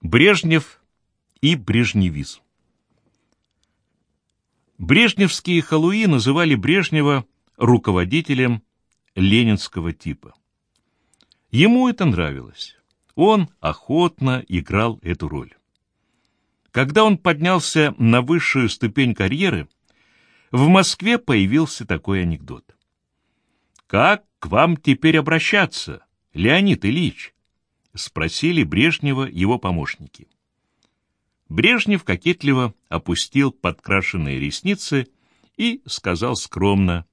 Брежнев и брежневизм. Брежневские халуи называли Брежнева руководителем ленинского типа. Ему это нравилось. Он охотно играл эту роль. Когда он поднялся на высшую ступень карьеры, в Москве появился такой анекдот. «Как к вам теперь обращаться, Леонид Ильич?» — спросили Брежнева его помощники. Брежнев кокетливо опустил подкрашенные ресницы и сказал скромно,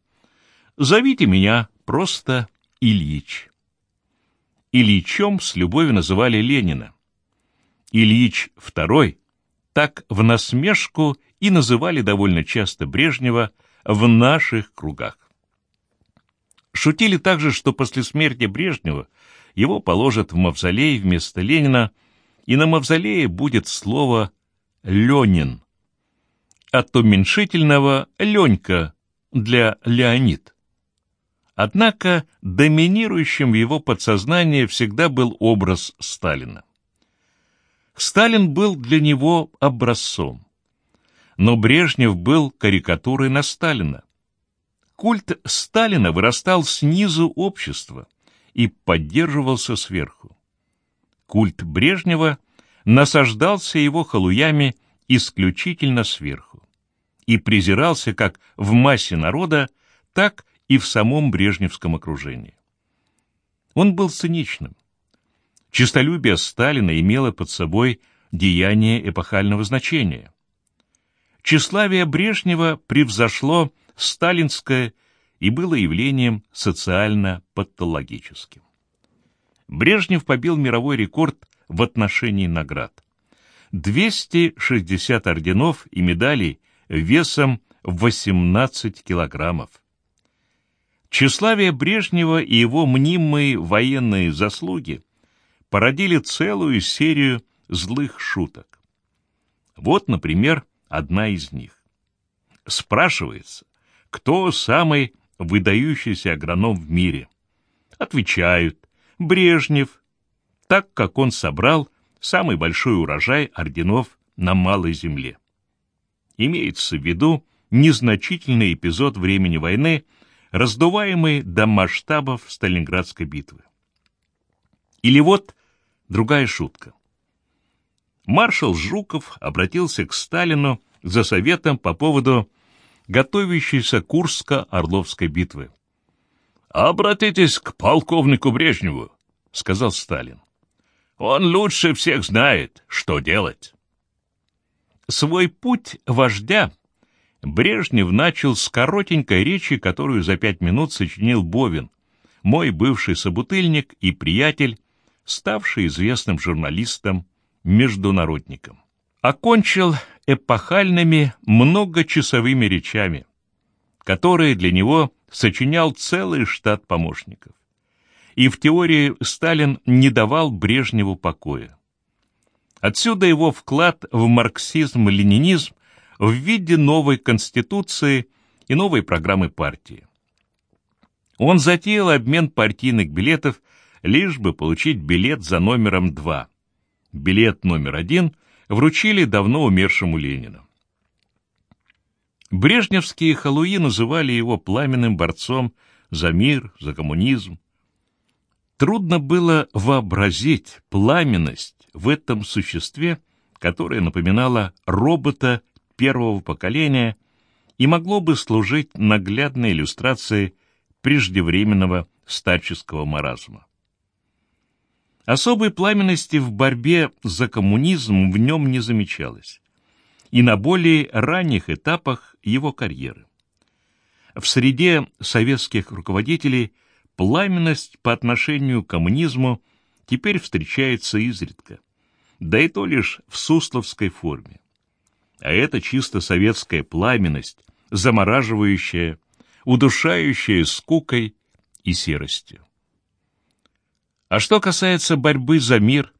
«Зовите меня просто Ильич». Ильичом с любовью называли Ленина. Ильич II так в насмешку и называли довольно часто Брежнева в наших кругах. Шутили также, что после смерти Брежнева его положат в мавзолей вместо Ленина, и на мавзолее будет слово «Ленин», от уменьшительного «Ленька» для Леонид. Однако доминирующим в его подсознании всегда был образ Сталина. Сталин был для него образцом, но Брежнев был карикатурой на Сталина. Культ Сталина вырастал снизу общества и поддерживался сверху. Культ Брежнева насаждался его халуями исключительно сверху и презирался как в массе народа, так и в самом брежневском окружении. Он был циничным. Чистолюбие Сталина имело под собой деяние эпохального значения. Тщеславие Брежнева превзошло сталинское и было явлением социально-патологическим. Брежнев побил мировой рекорд в отношении наград. 260 орденов и медалей весом 18 килограммов. Тщеславие Брежнева и его мнимые военные заслуги породили целую серию злых шуток. Вот, например, одна из них. Спрашивается, кто самый выдающийся агроном в мире? Отвечают, Брежнев, так как он собрал самый большой урожай орденов на Малой Земле. Имеется в виду незначительный эпизод времени войны, раздуваемый до масштабов Сталинградской битвы. Или вот другая шутка. Маршал Жуков обратился к Сталину за советом по поводу готовящейся Курско-Орловской битвы. «Обратитесь к полковнику Брежневу», — сказал Сталин. «Он лучше всех знает, что делать». Свой путь вождя Брежнев начал с коротенькой речи, которую за пять минут сочинил Бовин, мой бывший собутыльник и приятель, ставший известным журналистом-международником. Окончил эпохальными многочасовыми речами, которые для него сочинял целый штат помощников. И в теории Сталин не давал Брежневу покоя. Отсюда его вклад в марксизм-ленинизм в виде новой конституции и новой программы партии. Он затеял обмен партийных билетов, лишь бы получить билет за номером 2. Билет номер один вручили давно умершему Ленину. Брежневские халуи называли его пламенным борцом за мир, за коммунизм. Трудно было вообразить пламенность в этом существе, которое напоминало робота первого поколения и могло бы служить наглядной иллюстрацией преждевременного старческого маразма. Особой пламенности в борьбе за коммунизм в нем не замечалось и на более ранних этапах его карьеры. В среде советских руководителей пламенность по отношению к коммунизму теперь встречается изредка, да и то лишь в сусловской форме. А это чисто советская пламенность, замораживающая, удушающая скукой и серостью. А что касается борьбы за мир,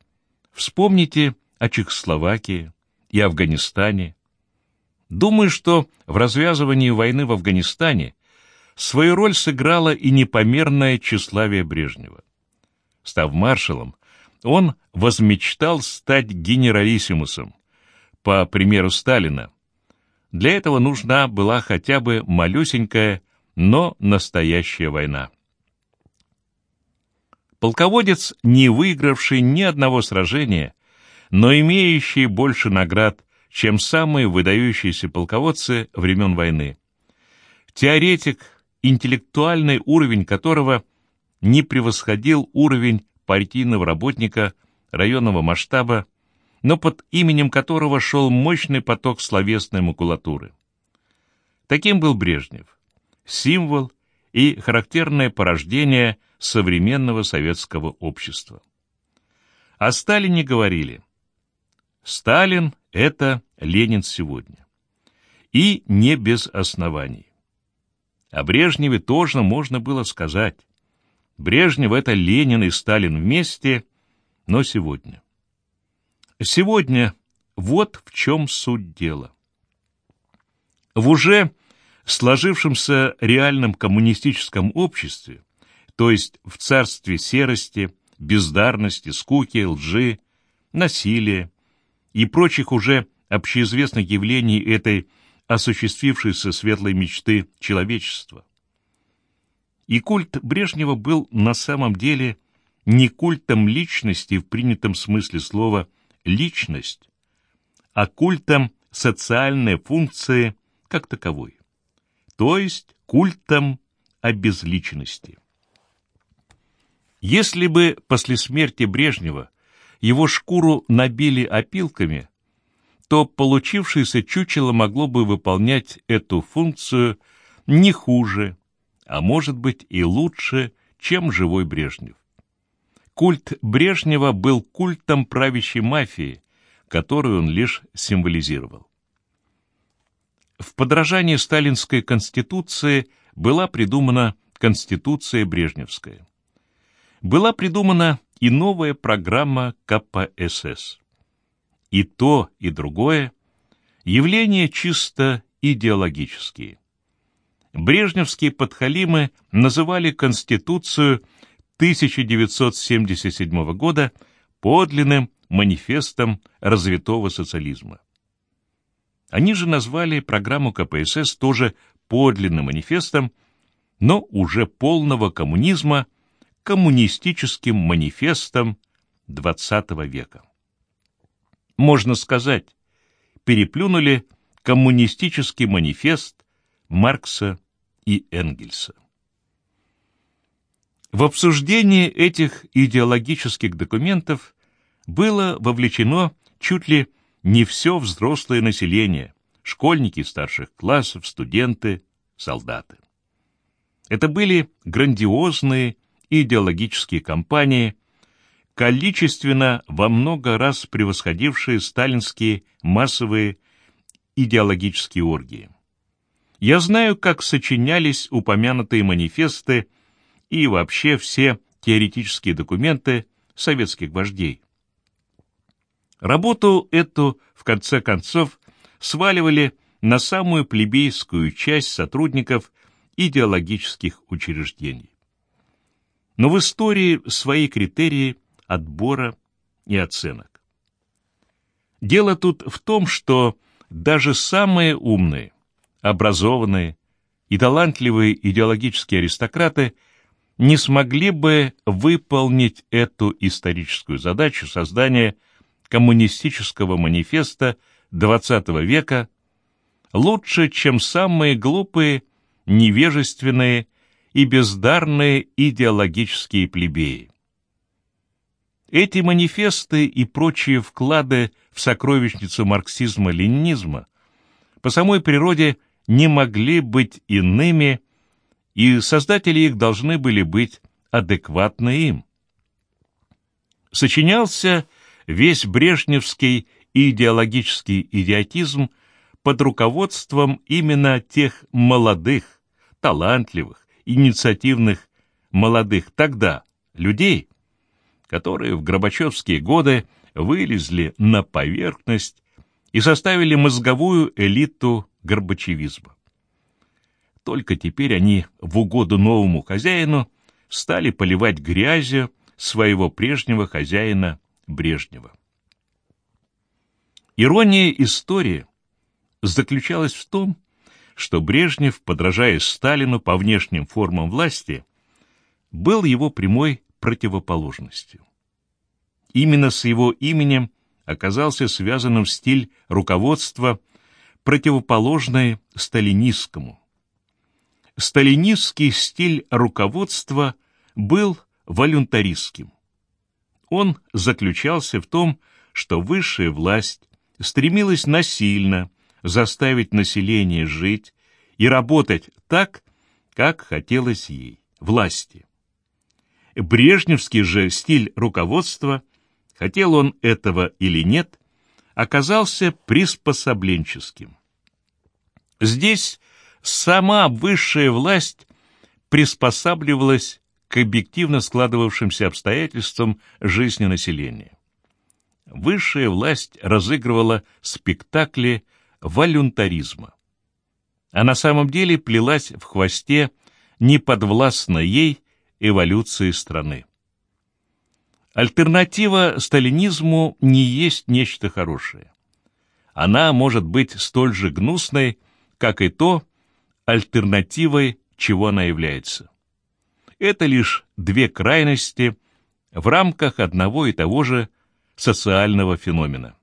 вспомните о Чехословакии, и Афганистане. Думаю, что в развязывании войны в Афганистане свою роль сыграло и непомерное тщеславие Брежнева. Став маршалом, он возмечтал стать генералиссимусом, по примеру Сталина. Для этого нужна была хотя бы малюсенькая, но настоящая война. Полководец, не выигравший ни одного сражения, но имеющий больше наград, чем самые выдающиеся полководцы времен войны. Теоретик, интеллектуальный уровень которого не превосходил уровень партийного работника районного масштаба, но под именем которого шел мощный поток словесной макулатуры. Таким был Брежнев, символ и характерное порождение современного советского общества. О Сталине говорили «Сталин — это Ленин сегодня». И не без оснований. О Брежневе тоже можно было сказать. Брежнев — это Ленин и Сталин вместе, но сегодня. Сегодня вот в чем суть дела. В уже сложившемся реальном коммунистическом обществе, то есть в царстве серости, бездарности, скуки, лжи, насилия и прочих уже общеизвестных явлений этой осуществившейся светлой мечты человечества. И культ Брежнева был на самом деле не культом личности в принятом смысле слова «личность», а культом социальной функции как таковой, то есть культом обезличенности. Если бы после смерти Брежнева его шкуру набили опилками, то получившееся чучело могло бы выполнять эту функцию не хуже, а может быть и лучше, чем живой Брежнев. Культ Брежнева был культом правящей мафии, которую он лишь символизировал. В подражании сталинской конституции была придумана Конституция Брежневская. Была придумана и новая программа КПСС. И то, и другое – явления чисто идеологические. Брежневские подхалимы называли Конституцию 1977 года подлинным манифестом развитого социализма. Они же назвали программу КПСС тоже подлинным манифестом, но уже полного коммунизма коммунистическим манифестом XX века можно сказать, переплюнули коммунистический манифест Маркса и Энгельса. В обсуждении этих идеологических документов было вовлечено чуть ли не все взрослое население, школьники старших классов, студенты, солдаты. Это были грандиозные идеологические кампании, количественно во много раз превосходившие сталинские массовые идеологические оргии. Я знаю, как сочинялись упомянутые манифесты и вообще все теоретические документы советских вождей. Работу эту, в конце концов, сваливали на самую плебейскую часть сотрудников идеологических учреждений. Но в истории свои критерии отбора и оценок. Дело тут в том, что даже самые умные, образованные и талантливые идеологические аристократы не смогли бы выполнить эту историческую задачу создания коммунистического манифеста XX века лучше, чем самые глупые, невежественные и бездарные идеологические плебеи. Эти манифесты и прочие вклады в сокровищницу марксизма-ленинизма по самой природе не могли быть иными, и создатели их должны были быть адекватны им. Сочинялся весь брежневский идеологический идиотизм под руководством именно тех молодых, талантливых, инициативных молодых тогда людей, которые в Горбачевские годы вылезли на поверхность и составили мозговую элиту горбачевизма. Только теперь они в угоду новому хозяину стали поливать грязью своего прежнего хозяина Брежнева. Ирония истории заключалась в том, что Брежнев, подражая Сталину по внешним формам власти, был его прямой противоположностью. Именно с его именем оказался связанным стиль руководства, противоположный сталинистскому. Сталинистский стиль руководства был волюнтаристским. Он заключался в том, что высшая власть стремилась насильно заставить население жить и работать так, как хотелось ей, власти. Брежневский же стиль руководства, хотел он этого или нет, оказался приспособленческим. Здесь сама высшая власть приспосабливалась к объективно складывавшимся обстоятельствам жизни населения. Высшая власть разыгрывала спектакли волюнтаризма. А на самом деле плелась в хвосте неподвластной ей эволюции страны. Альтернатива сталинизму не есть нечто хорошее. Она может быть столь же гнусной, как и то, альтернативой, чего она является. Это лишь две крайности в рамках одного и того же социального феномена.